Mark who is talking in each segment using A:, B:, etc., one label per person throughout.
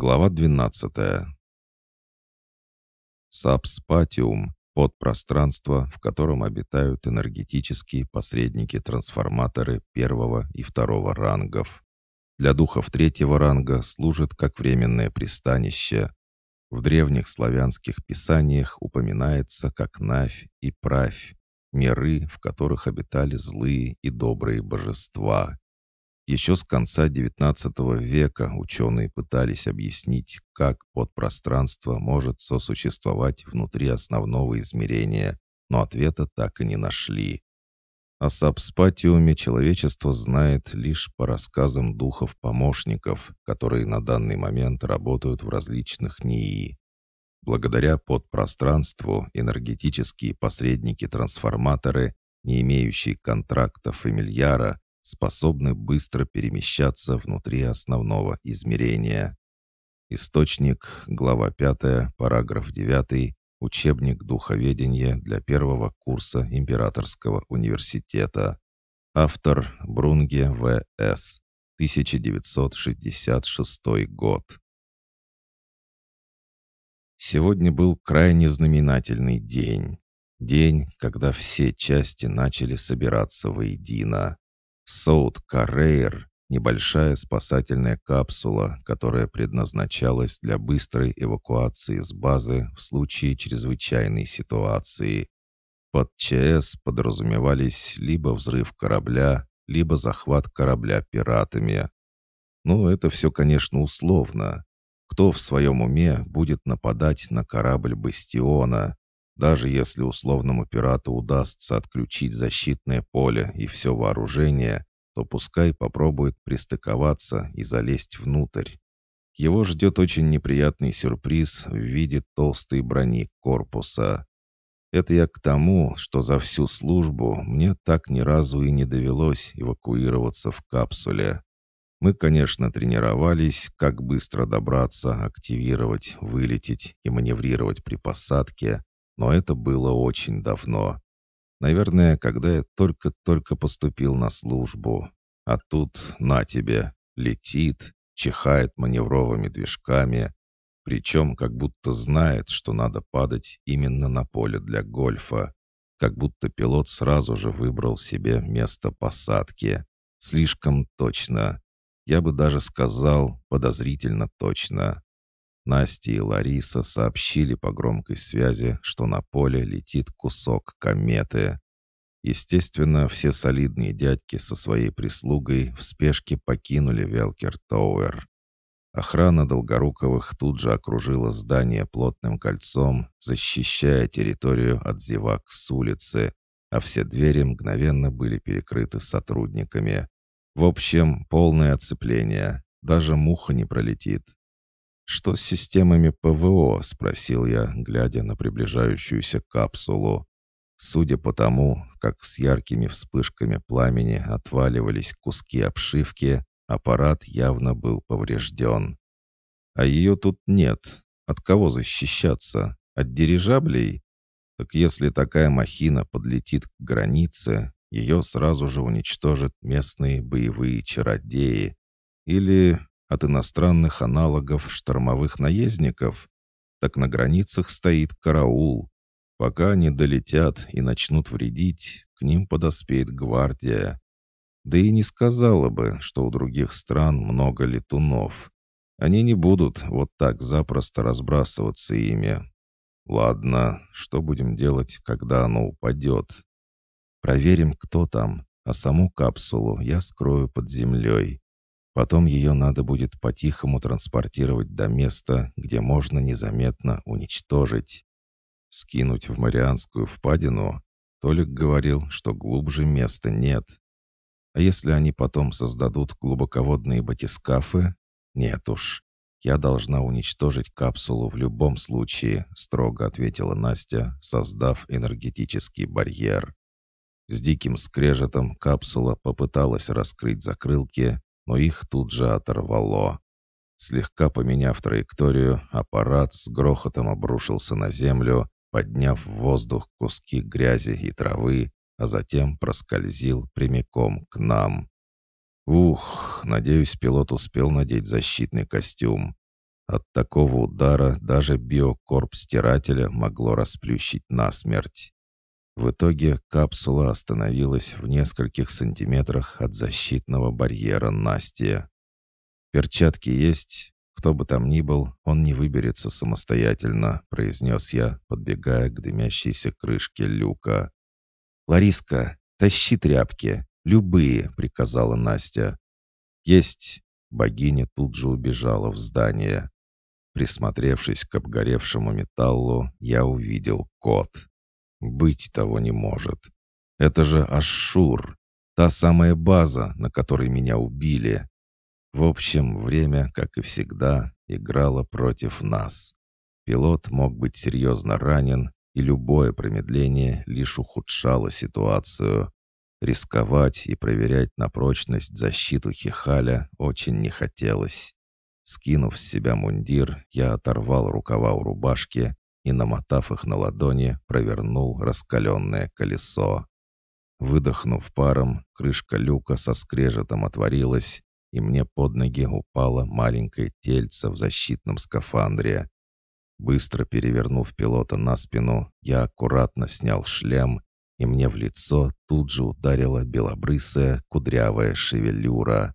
A: Глава 12. Сабспатиум — подпространство, в котором обитают энергетические посредники-трансформаторы первого и второго рангов. Для духов третьего ранга служит как временное пристанище. В древних славянских писаниях упоминается как Навь и Правь, миры, в которых обитали злые и добрые божества. Еще с конца XIX века ученые пытались объяснить, как подпространство может сосуществовать внутри основного измерения, но ответа так и не нашли. О сабспатиуме человечество знает лишь по рассказам духов-помощников, которые на данный момент работают в различных НИИ. Благодаря подпространству энергетические посредники-трансформаторы, не имеющие контракта фамильяра, способны быстро перемещаться внутри основного измерения. Источник, глава 5, параграф 9, учебник духоведения для первого курса Императорского университета. Автор Брунге В.С. 1966 год. Сегодня был крайне знаменательный день. День, когда все части начали собираться воедино. Соут Каррейр — небольшая спасательная капсула, которая предназначалась для быстрой эвакуации с базы в случае чрезвычайной ситуации. Под ЧС подразумевались либо взрыв корабля, либо захват корабля пиратами. Ну, это все, конечно, условно. Кто в своем уме будет нападать на корабль «Бастиона», даже если условному пирату удастся отключить защитное поле и все вооружение, то пускай попробует пристыковаться и залезть внутрь. Его ждет очень неприятный сюрприз в виде толстой брони корпуса. Это я к тому, что за всю службу мне так ни разу и не довелось эвакуироваться в капсуле. Мы, конечно, тренировались, как быстро добраться, активировать, вылететь и маневрировать при посадке, но это было очень давно. Наверное, когда я только-только поступил на службу. А тут, на тебе, летит, чихает маневровыми движками, причем как будто знает, что надо падать именно на поле для гольфа, как будто пилот сразу же выбрал себе место посадки. Слишком точно. Я бы даже сказал, подозрительно точно. Настя и Лариса сообщили по громкой связи, что на поле летит кусок кометы. Естественно, все солидные дядьки со своей прислугой в спешке покинули Велкер Тоуэр. Охрана Долгоруковых тут же окружила здание плотным кольцом, защищая территорию от зевак с улицы, а все двери мгновенно были перекрыты сотрудниками. В общем, полное оцепление. Даже муха не пролетит. «Что с системами ПВО?» — спросил я, глядя на приближающуюся капсулу. Судя по тому, как с яркими вспышками пламени отваливались куски обшивки, аппарат явно был поврежден. А ее тут нет. От кого защищаться? От дирижаблей? Так если такая махина подлетит к границе, ее сразу же уничтожат местные боевые чародеи. Или от иностранных аналогов штормовых наездников, так на границах стоит караул. Пока они долетят и начнут вредить, к ним подоспеет гвардия. Да и не сказала бы, что у других стран много летунов. Они не будут вот так запросто разбрасываться ими. Ладно, что будем делать, когда оно упадет? Проверим, кто там, а саму капсулу я скрою под землей. Потом ее надо будет по-тихому транспортировать до места, где можно незаметно уничтожить. Скинуть в Марианскую впадину? Толик говорил, что глубже места нет. А если они потом создадут глубоководные батискафы? Нет уж. «Я должна уничтожить капсулу в любом случае», — строго ответила Настя, создав энергетический барьер. С диким скрежетом капсула попыталась раскрыть закрылки, но их тут же оторвало. Слегка поменяв траекторию, аппарат с грохотом обрушился на землю, подняв в воздух куски грязи и травы, а затем проскользил прямиком к нам. Ух, надеюсь, пилот успел надеть защитный костюм. От такого удара даже биокорп стирателя могло расплющить насмерть. В итоге капсула остановилась в нескольких сантиметрах от защитного барьера Насти. «Перчатки есть? Кто бы там ни был, он не выберется самостоятельно», произнес я, подбегая к дымящейся крышке люка. «Лариска, тащи тряпки, любые», — приказала Настя. «Есть». Богиня тут же убежала в здание. Присмотревшись к обгоревшему металлу, я увидел код. Быть того не может. Это же Ашшур, та самая база, на которой меня убили. В общем, время, как и всегда, играло против нас. Пилот мог быть серьезно ранен, и любое промедление лишь ухудшало ситуацию. Рисковать и проверять на прочность защиту Хихаля очень не хотелось. Скинув с себя мундир, я оторвал рукава у рубашки и, намотав их на ладони, провернул раскаленное колесо. Выдохнув паром, крышка люка со скрежетом отворилась, и мне под ноги упало маленькое тельце в защитном скафандре. Быстро перевернув пилота на спину, я аккуратно снял шлем, и мне в лицо тут же ударила белобрысая кудрявая шевелюра.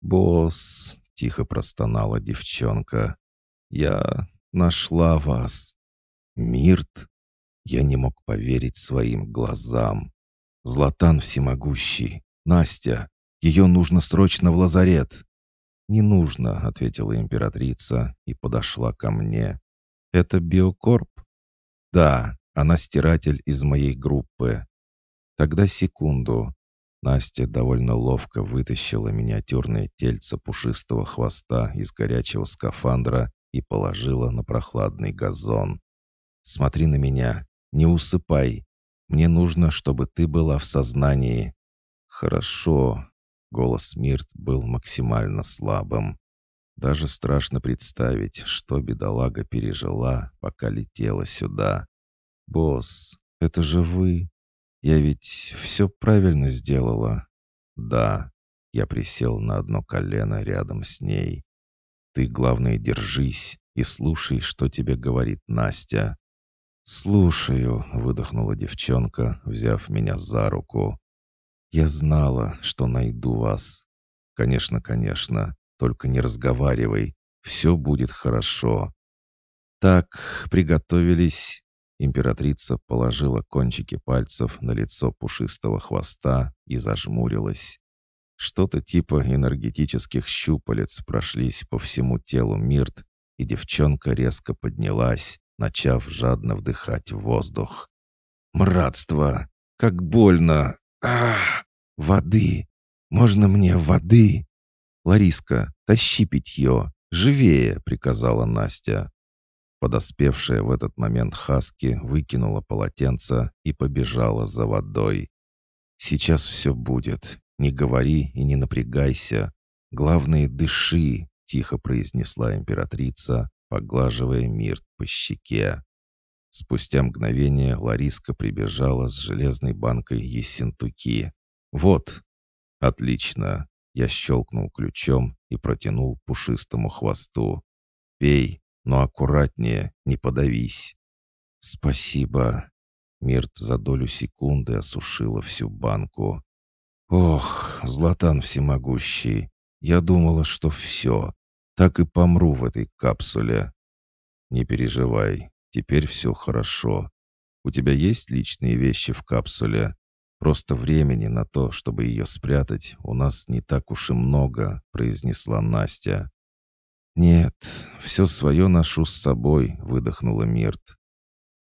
A: «Босс!» — тихо простонала девчонка. «Я нашла вас!» «Мирт?» Я не мог поверить своим глазам. «Златан всемогущий! Настя! Ее нужно срочно в лазарет!» «Не нужно», — ответила императрица и подошла ко мне. «Это биокорп?» «Да, она стиратель из моей группы». «Тогда секунду». Настя довольно ловко вытащила миниатюрное тельце пушистого хвоста из горячего скафандра и положила на прохладный газон. Смотри на меня. Не усыпай. Мне нужно, чтобы ты была в сознании». «Хорошо». Голос Мирт был максимально слабым. Даже страшно представить, что бедолага пережила, пока летела сюда. «Босс, это же вы. Я ведь все правильно сделала». «Да». Я присел на одно колено рядом с ней. «Ты, главное, держись и слушай, что тебе говорит Настя. «Слушаю», — выдохнула девчонка, взяв меня за руку. «Я знала, что найду вас. Конечно, конечно, только не разговаривай. Все будет хорошо». «Так, приготовились». Императрица положила кончики пальцев на лицо пушистого хвоста и зажмурилась. Что-то типа энергетических щупалец прошлись по всему телу Мирт, и девчонка резко поднялась, начав жадно вдыхать воздух. «Мратство! Как больно! Ах! Воды! Можно мне воды?» «Лариска, тащи питье! Живее!» — приказала Настя. Подоспевшая в этот момент Хаски выкинула полотенце и побежала за водой. «Сейчас все будет. Не говори и не напрягайся. Главное, дыши», — тихо произнесла императрица, поглаживая Мирт по щеке. Спустя мгновение Лариска прибежала с железной банкой ессентуки. «Вот!» «Отлично!» Я щелкнул ключом и протянул пушистому хвосту. «Пей, но аккуратнее, не подавись». «Спасибо!» Мирт за долю секунды осушила всю банку. «Ох, Златан всемогущий! Я думала, что все так и помру в этой капсуле. Не переживай, теперь все хорошо. У тебя есть личные вещи в капсуле? Просто времени на то, чтобы ее спрятать, у нас не так уж и много», — произнесла Настя. «Нет, все свое ношу с собой», — выдохнула Мирт.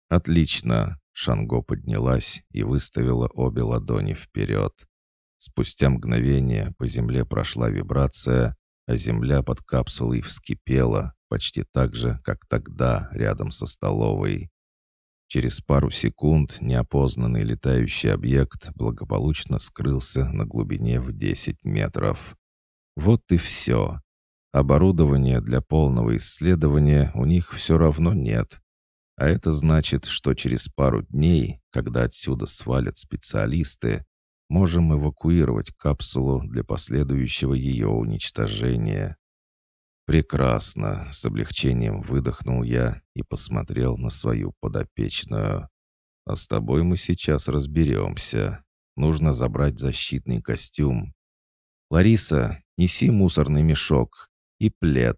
A: «Отлично», — Шанго поднялась и выставила обе ладони вперед. Спустя мгновение по земле прошла вибрация, а земля под капсулой вскипела, почти так же, как тогда, рядом со столовой. Через пару секунд неопознанный летающий объект благополучно скрылся на глубине в 10 метров. Вот и все. Оборудования для полного исследования у них все равно нет. А это значит, что через пару дней, когда отсюда свалят специалисты, можем эвакуировать капсулу для последующего ее уничтожения. «Прекрасно!» — с облегчением выдохнул я и посмотрел на свою подопечную. «А с тобой мы сейчас разберемся. Нужно забрать защитный костюм. Лариса, неси мусорный мешок и плед.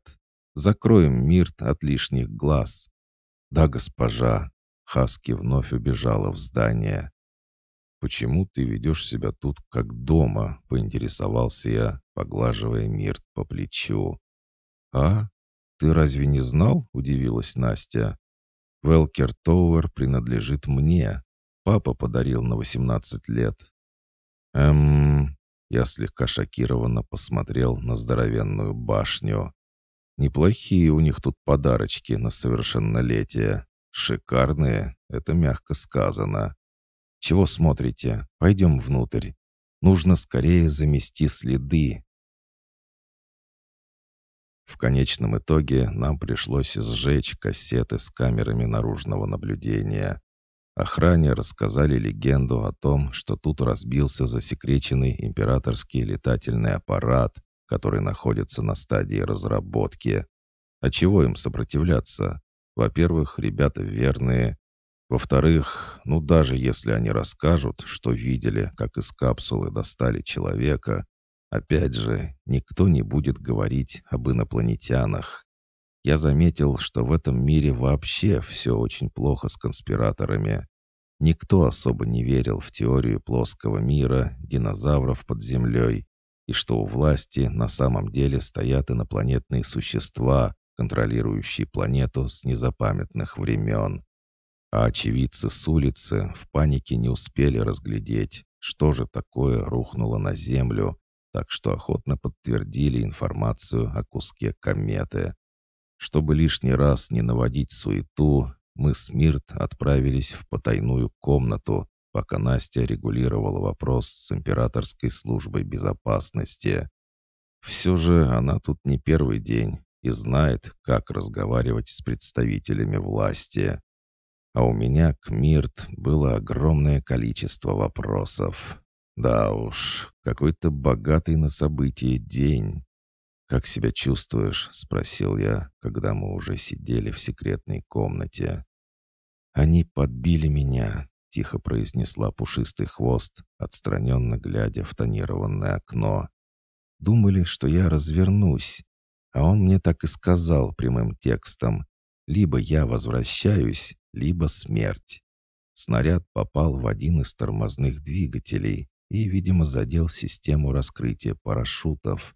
A: Закроем Мирт от лишних глаз». «Да, госпожа!» — Хаски вновь убежала в здание. «Почему ты ведешь себя тут как дома?» — поинтересовался я, поглаживая Мирт по плечу. «А? Ты разве не знал?» — удивилась Настя. «Велкер Тоуэр принадлежит мне. Папа подарил на 18 лет». «Эм...» Я слегка шокированно посмотрел на здоровенную башню. «Неплохие у них тут подарочки на совершеннолетие. Шикарные, это мягко сказано. Чего смотрите? Пойдем внутрь. Нужно скорее замести следы. В конечном итоге нам пришлось сжечь кассеты с камерами наружного наблюдения. Охране рассказали легенду о том, что тут разбился засекреченный императорский летательный аппарат, который находится на стадии разработки. А чего им сопротивляться? Во-первых, ребята верные, во-вторых, ну даже если они расскажут, что видели, как из капсулы достали человека, опять же, никто не будет говорить об инопланетянах. Я заметил, что в этом мире вообще все очень плохо с конспираторами. Никто особо не верил в теорию плоского мира, динозавров под землей, и что у власти на самом деле стоят инопланетные существа, контролирующие планету с незапамятных времен. А очевидцы с улицы в панике не успели разглядеть, что же такое рухнуло на землю, так что охотно подтвердили информацию о куске кометы. Чтобы лишний раз не наводить суету, мы с Мирт отправились в потайную комнату, пока Настя регулировала вопрос с императорской службой безопасности. Все же она тут не первый день и знает, как разговаривать с представителями власти. А у меня к Мирт было огромное количество вопросов. Да уж, какой-то богатый на события день. «Как себя чувствуешь?» — спросил я, когда мы уже сидели в секретной комнате. «Они подбили меня», — тихо произнесла пушистый хвост, отстраненно глядя в тонированное окно. «Думали, что я развернусь, а он мне так и сказал прямым текстом. Либо я возвращаюсь, либо смерть. Снаряд попал в один из тормозных двигателей и, видимо, задел систему раскрытия парашютов.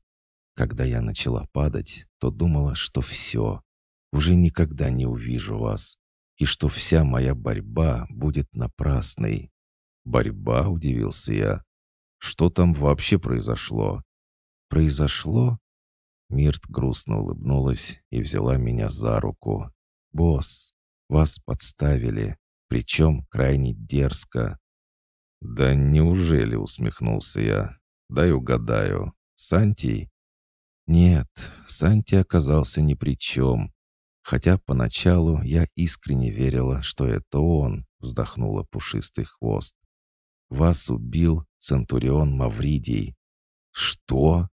A: Когда я начала падать, то думала, что все, уже никогда не увижу вас, и что вся моя борьба будет напрасной. «Борьба?» — удивился я. «Что там вообще произошло?» «Произошло?» Мирт грустно улыбнулась и взяла меня за руку. «Босс, вас подставили, причем крайне дерзко». «Да неужели?» — усмехнулся я. «Дай угадаю. Санти?» «Нет, Санти оказался ни при чем. Хотя поначалу я искренне верила, что это он», — вздохнула пушистый хвост. «Вас убил Центурион Мавридий». «Что?»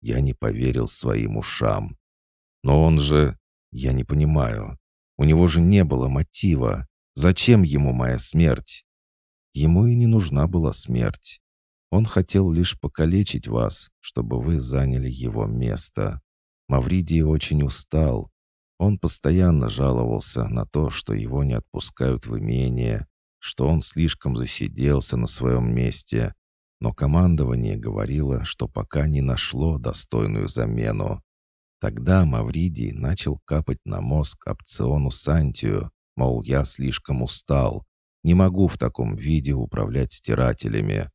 A: Я не поверил своим ушам. «Но он же...» «Я не понимаю. У него же не было мотива. Зачем ему моя смерть? Ему и не нужна была смерть. Он хотел лишь покалечить вас, чтобы вы заняли его место. Мавридий очень устал. Он постоянно жаловался на то, что его не отпускают в имение, что он слишком засиделся на своем месте. Но командование говорило, что пока не нашло достойную замену. Тогда Мавридий начал капать на мозг опциону Сантию, мол, я слишком устал, не могу в таком виде управлять стирателями.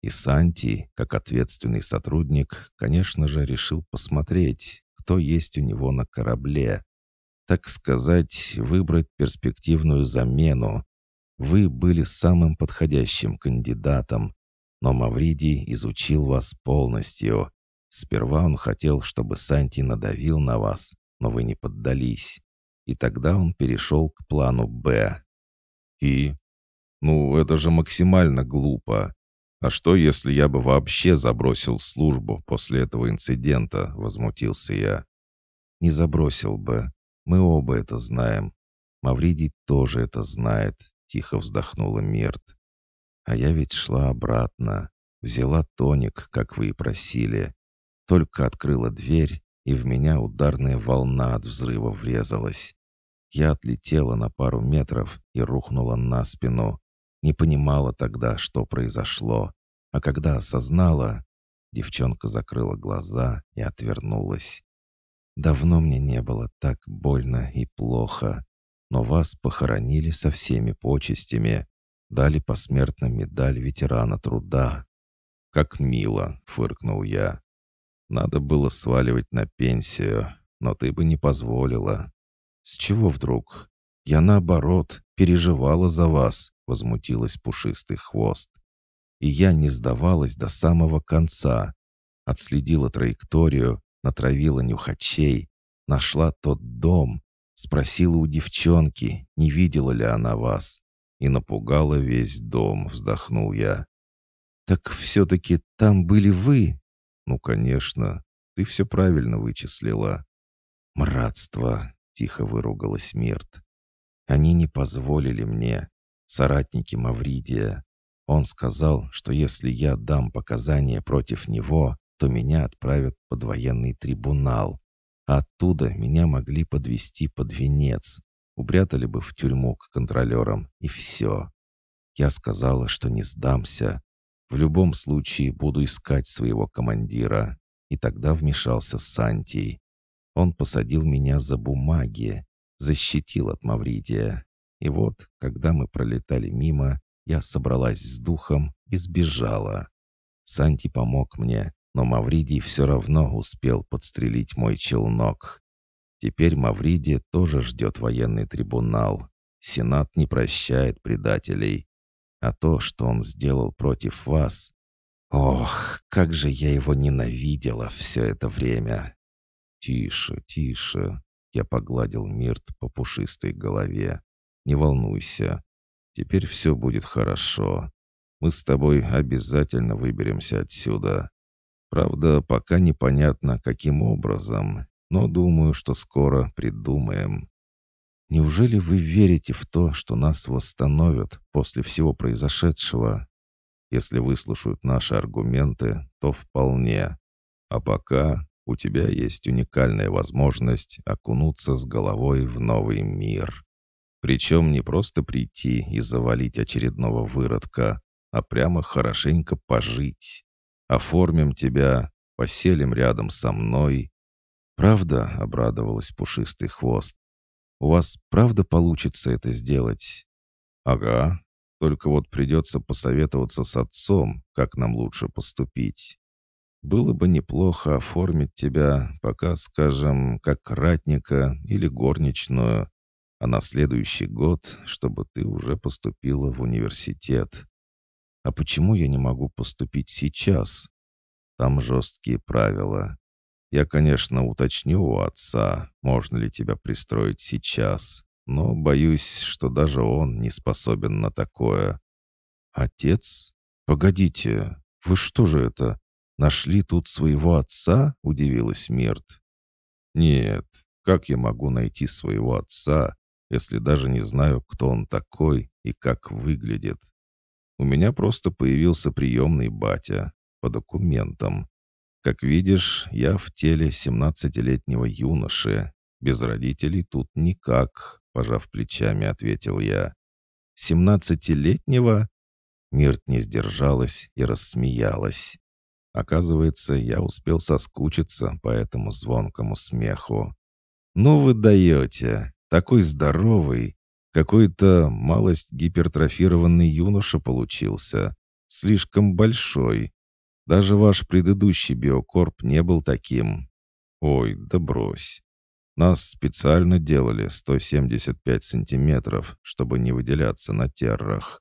A: И Санти, как ответственный сотрудник, конечно же, решил посмотреть, кто есть у него на корабле. Так сказать, выбрать перспективную замену. Вы были самым подходящим кандидатом, но Мавридий изучил вас полностью. Сперва он хотел, чтобы Санти надавил на вас, но вы не поддались. И тогда он перешел к плану «Б». И? Ну, это же максимально глупо. А что, если я бы вообще забросил службу после этого инцидента, возмутился я. Не забросил бы. Мы оба это знаем. Мавридий тоже это знает, тихо вздохнула Мирт. А я ведь шла обратно. Взяла тоник, как вы и просили. Только открыла дверь, и в меня ударная волна от взрыва врезалась. Я отлетела на пару метров и рухнула на спину. Не понимала тогда, что произошло. А когда осознала, девчонка закрыла глаза и отвернулась. Давно мне не было так больно и плохо. Но вас похоронили со всеми почестями. Дали посмертно медаль ветерана труда. «Как мило!» — фыркнул я. «Надо было сваливать на пенсию, но ты бы не позволила». «С чего вдруг? Я, наоборот, переживала за вас», — возмутилась пушистый хвост. И я не сдавалась до самого конца. Отследила траекторию, натравила нюхачей, нашла тот дом, спросила у девчонки, не видела ли она вас. И напугала весь дом, вздохнул я. «Так все-таки там были вы?» «Ну, конечно, ты все правильно вычислила». «Мратство!» — тихо выругалась Мирт. «Они не позволили мне, соратники Мавридия. Он сказал, что если я дам показания против него, то меня отправят под военный трибунал. А оттуда меня могли подвести под венец, упрятали бы в тюрьму к контролерам, и все. Я сказала, что не сдамся. В любом случае буду искать своего командира. И тогда вмешался Сантий. Он посадил меня за бумаги, защитил от Мавридия. И вот, когда мы пролетали мимо, я собралась с духом и сбежала. Санти помог мне, но Мавридий все равно успел подстрелить мой челнок. Теперь Мавридия тоже ждет военный трибунал. Сенат не прощает предателей. А то, что он сделал против вас... Ох, как же я его ненавидела все это время! Тише, тише. Я погладил Мирт по пушистой голове. Не волнуйся. Теперь все будет хорошо. Мы с тобой обязательно выберемся отсюда. Правда, пока непонятно, каким образом, но думаю, что скоро придумаем. Неужели вы верите в то, что нас восстановят после всего произошедшего? Если выслушают наши аргументы, то вполне. А пока у тебя есть уникальная возможность окунуться с головой в новый мир. Причем не просто прийти и завалить очередного выродка, а прямо хорошенько пожить. Оформим тебя, поселим рядом со мной». «Правда?» — обрадовалась пушистый хвост. «У вас правда получится это сделать?» «Ага. Только вот придется посоветоваться с отцом, как нам лучше поступить. Было бы неплохо оформить тебя, пока, скажем, как ратника или горничную, а на следующий год, чтобы ты уже поступила в университет. А почему я не могу поступить сейчас? Там жесткие правила. Я, конечно, уточню у отца, можно ли тебя пристроить сейчас, но боюсь, что даже он не способен на такое. Отец? Погодите, вы что же это, нашли тут своего отца? Удивилась Мирт. Нет, как я могу найти своего отца, если даже не знаю, кто он такой и как выглядит? У меня просто появился приемный батя по документам. Как видишь, я в теле семнадцатилетнего юноши. Без родителей тут никак, пожав плечами, ответил я. Семнадцатилетнего? Мирт не сдержалась и рассмеялась. Оказывается, я успел соскучиться по этому звонкому смеху. «Ну вы даете! Такой здоровый! Какой-то малость гипертрофированный юноша получился. Слишком большой. Даже ваш предыдущий биокорп не был таким. Ой, да брось. Нас специально делали 175 сантиметров, чтобы не выделяться на террах.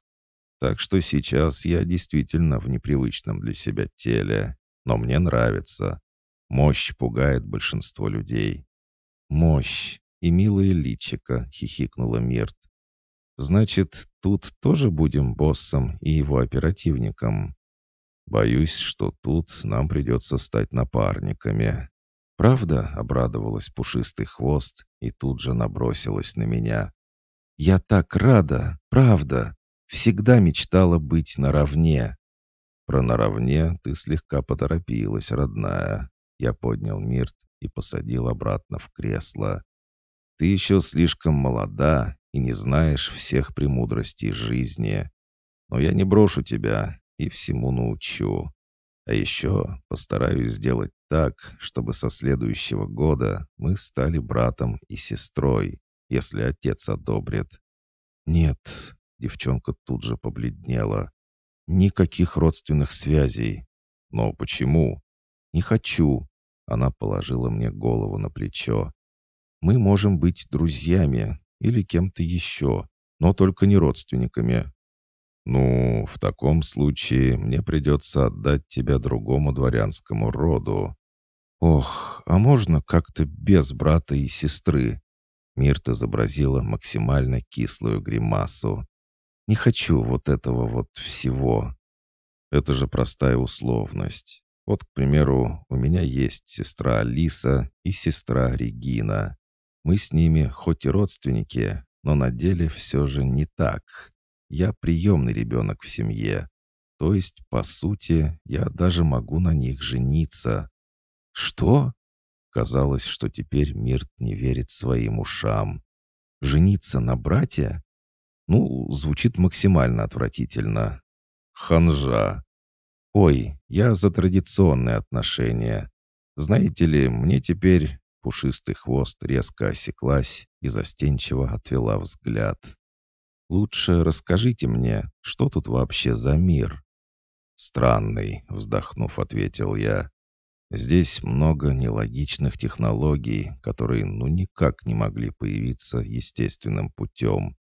A: Так что сейчас я действительно в непривычном для себя теле. Но мне нравится. Мощь пугает большинство людей. Мощь и милое личико, хихикнула Мирт. Значит, тут тоже будем боссом и его оперативником. Боюсь, что тут нам придется стать напарниками. «Правда?» — обрадовалась пушистый хвост и тут же набросилась на меня. «Я так рада, правда. Всегда мечтала быть наравне». «Про наравне ты слегка поторопилась, родная». Я поднял Мирт и посадил обратно в кресло. «Ты еще слишком молода и не знаешь всех премудростей жизни. Но я не брошу тебя и всему научу. А еще постараюсь сделать так, чтобы со следующего года мы стали братом и сестрой, если отец одобрит. Нет, девчонка тут же побледнела. Никаких родственных связей. Но почему? Не хочу. Она положила мне голову на плечо. Мы можем быть друзьями или кем-то еще, но только не родственниками. «Ну, в таком случае мне придется отдать тебя другому дворянскому роду». «Ох, а можно как-то без брата и сестры?» Мирт изобразила максимально кислую гримасу. «Не хочу вот этого вот всего». Это же простая условность. Вот, к примеру, у меня есть сестра Алиса и сестра Регина. Мы с ними хоть и родственники, но на деле все же не так. Я приемный ребенок в семье. То есть, по сути, я даже могу на них жениться. Что? Казалось, что теперь Мирт не верит своим ушам. Жениться на брате? Ну, звучит максимально отвратительно. Ханжа. Ой, я за традиционные отношения. Знаете ли, мне теперь пушистый хвост резко осеклась и застенчиво отвела взгляд. Лучше расскажите мне, что тут вообще за мир?» «Странный», — вздохнув, ответил я. «Здесь много нелогичных технологий, которые ну никак не могли появиться естественным путем.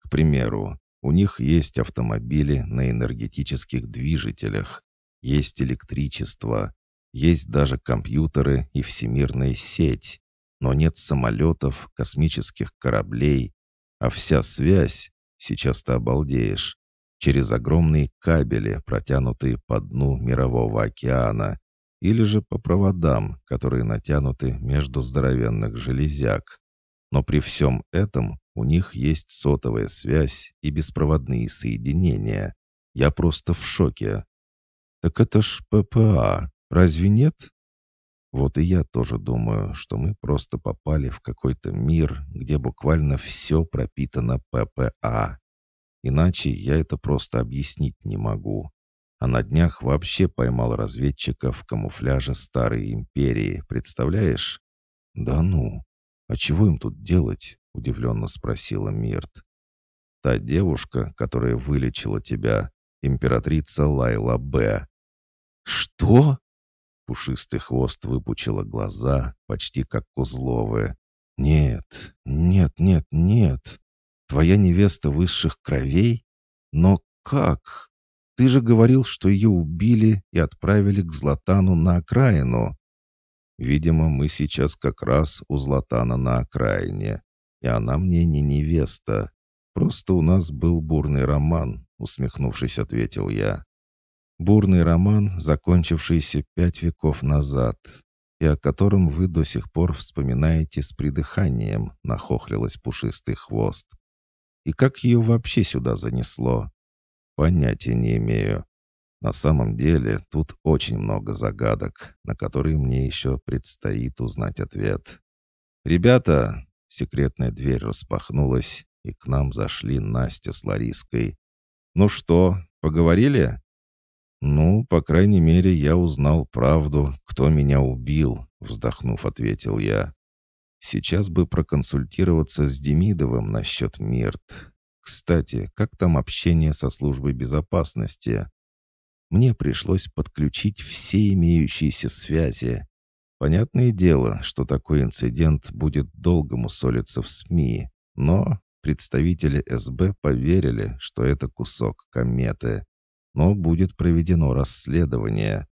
A: К примеру, у них есть автомобили на энергетических движителях, есть электричество, есть даже компьютеры и всемирная сеть, но нет самолетов, космических кораблей, а вся связь Сейчас ты обалдеешь. Через огромные кабели, протянутые по дну мирового океана, или же по проводам, которые натянуты между здоровенных железяк. Но при всем этом у них есть сотовая связь и беспроводные соединения. Я просто в шоке. Так это ж ППА, разве нет? Вот и я тоже думаю, что мы просто попали в какой-то мир, где буквально все пропитано ППА. Иначе я это просто объяснить не могу. А на днях вообще поймал разведчика в камуфляже Старой Империи, представляешь? Да ну, а чего им тут делать? Удивленно спросила Мирт. Та девушка, которая вылечила тебя, императрица Лайла Б. Что? Пушистый хвост выпучила глаза, почти как кузловые. «Нет, нет, нет, нет. Твоя невеста высших кровей? Но как? Ты же говорил, что ее убили и отправили к Златану на окраину». «Видимо, мы сейчас как раз у Златана на окраине, и она мне не невеста. Просто у нас был бурный роман», — усмехнувшись, ответил я. Бурный роман, закончившийся пять веков назад, и о котором вы до сих пор вспоминаете с придыханием, нахохлилась пушистый хвост. И как ее вообще сюда занесло? Понятия не имею. На самом деле тут очень много загадок, на которые мне еще предстоит узнать ответ. «Ребята!» — секретная дверь распахнулась, и к нам зашли Настя с Лариской. «Ну что, поговорили?» «Ну, по крайней мере, я узнал правду, кто меня убил», — вздохнув, ответил я. «Сейчас бы проконсультироваться с Демидовым насчет Мирт. Кстати, как там общение со службой безопасности?» Мне пришлось подключить все имеющиеся связи. Понятное дело, что такой инцидент будет долго мусолиться в СМИ, но представители СБ поверили, что это кусок кометы но будет проведено расследование.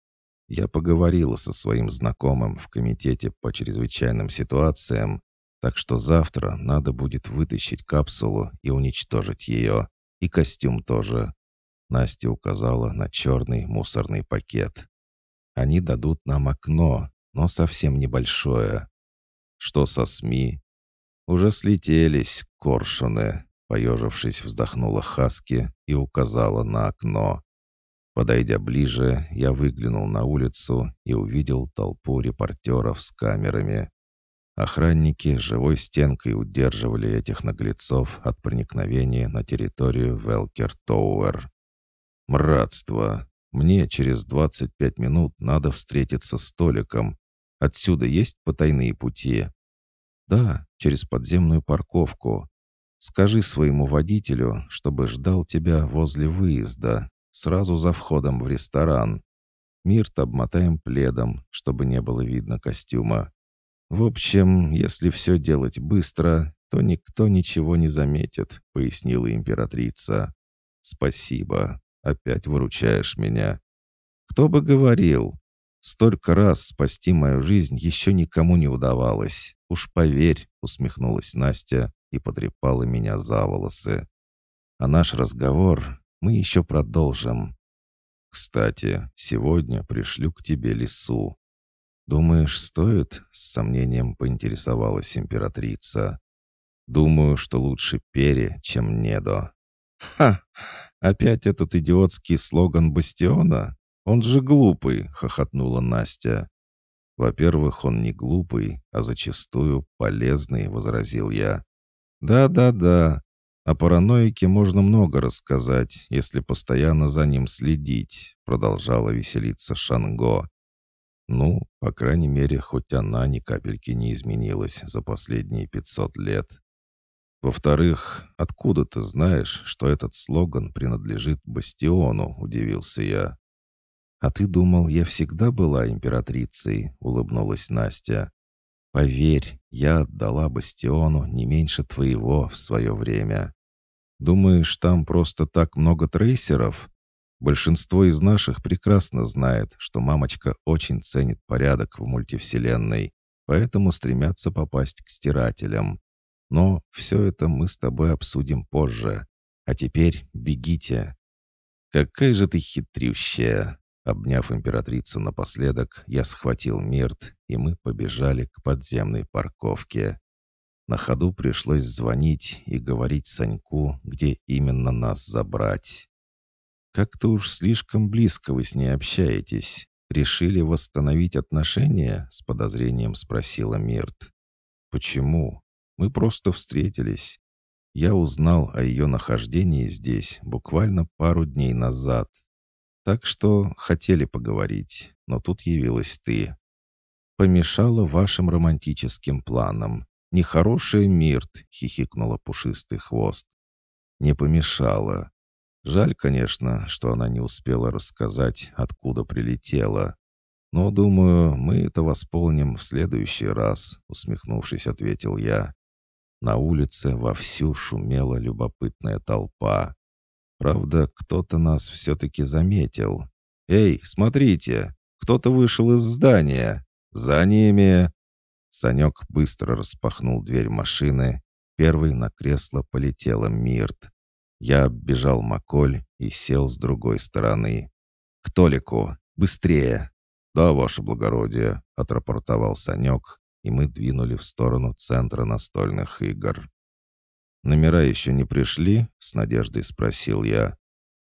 A: Я поговорила со своим знакомым в комитете по чрезвычайным ситуациям, так что завтра надо будет вытащить капсулу и уничтожить ее. И костюм тоже. Настя указала на черный мусорный пакет. Они дадут нам окно, но совсем небольшое. Что со СМИ? Уже слетелись коршуны. Поежившись, вздохнула Хаски и указала на окно. Подойдя ближе, я выглянул на улицу и увидел толпу репортеров с камерами. Охранники живой стенкой удерживали этих наглецов от проникновения на территорию Велкер-Тоуэр. «Мратство! Мне через 25 минут надо встретиться с Толиком. Отсюда есть потайные пути?» «Да, через подземную парковку. Скажи своему водителю, чтобы ждал тебя возле выезда, сразу за входом в ресторан. Мирт обмотаем пледом, чтобы не было видно костюма. В общем, если все делать быстро, то никто ничего не заметит», — пояснила императрица. «Спасибо. Опять выручаешь меня. Кто бы говорил, столько раз спасти мою жизнь еще никому не удавалось. Уж поверь», — усмехнулась Настя и потрепала меня за волосы. «А наш разговор мы еще продолжим. Кстати, сегодня пришлю к тебе лису. «Думаешь, стоит?» — с сомнением поинтересовалась императрица. «Думаю, что лучше пере, чем недо». «Ха! Опять этот идиотский слоган Бастиона? Он же глупый!» — хохотнула Настя. «Во-первых, он не глупый, а зачастую полезный», — возразил я. «Да-да-да. О параноике можно много рассказать, если постоянно за ним следить», — продолжала веселиться Шанго. Ну, по крайней мере, хоть она ни капельки не изменилась за последние 500 лет. Во-вторых, откуда ты знаешь, что этот слоган принадлежит Бастиону, удивился я. А ты думал, я всегда была императрицей, улыбнулась Настя. Поверь, я отдала Бастиону не меньше твоего в свое время. Думаешь, там просто так много трейсеров? Большинство из наших прекрасно знает, что мамочка очень ценит порядок в мультивселенной, поэтому стремятся попасть к стирателям. Но все это мы с тобой обсудим позже. А теперь бегите. Какая же ты хитрющая. Обняв императрицу напоследок, я схватил Мирт, и мы побежали к подземной парковке. На ходу пришлось звонить и говорить Саньку, где именно нас забрать. Как-то уж слишком близко вы с ней общаетесь. Решили восстановить отношения?» — с подозрением спросила Мирт. «Почему? Мы просто встретились. Я узнал о ее нахождении здесь буквально пару дней назад. Так что хотели поговорить, но тут явилась ты. Помешала вашим романтическим планам. Нехорошая Мирт!» — хихикнула пушистый хвост. «Не помешала. Жаль, конечно, что она не успела рассказать, откуда прилетела. Но, думаю, мы это восполним в следующий раз, усмехнувшись, ответил я. На улице вовсю шумела любопытная толпа. Правда, кто-то нас все-таки заметил. «Эй, смотрите! Кто-то вышел из здания! За ними!» Санек быстро распахнул дверь машины. Первый на кресло полетела Мирт. Я оббежал Маколь и сел с другой стороны. «К Толику! Быстрее!» «Да, ваше благородие», — отрапортовал Санек, и мы двинули в сторону центра настольных игр. «Номера еще не пришли?» — с надеждой спросил я.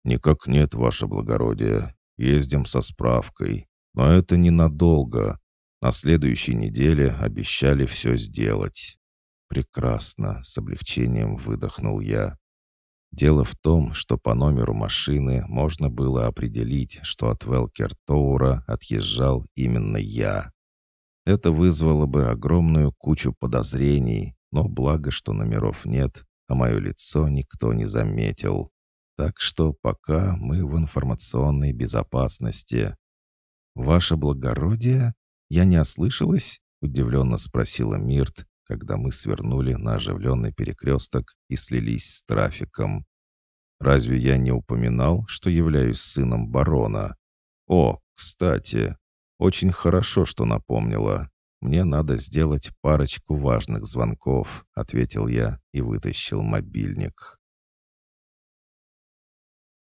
A: «Никак нет, ваше благородие. Ездим со справкой. Но это ненадолго. На следующей неделе обещали все сделать». «Прекрасно», — с облегчением выдохнул я. Дело в том, что по номеру машины можно было определить, что от Велкер-Тоура отъезжал именно я. Это вызвало бы огромную кучу подозрений, но благо, что номеров нет, а мое лицо никто не заметил. Так что пока мы в информационной безопасности. «Ваше благородие? Я не ослышалась?» — удивленно спросила Мирт, когда мы свернули на оживленный перекресток и слились с трафиком. Разве я не упоминал, что являюсь сыном барона? О, кстати, очень хорошо, что напомнила. Мне надо сделать парочку важных звонков, ответил я и вытащил мобильник.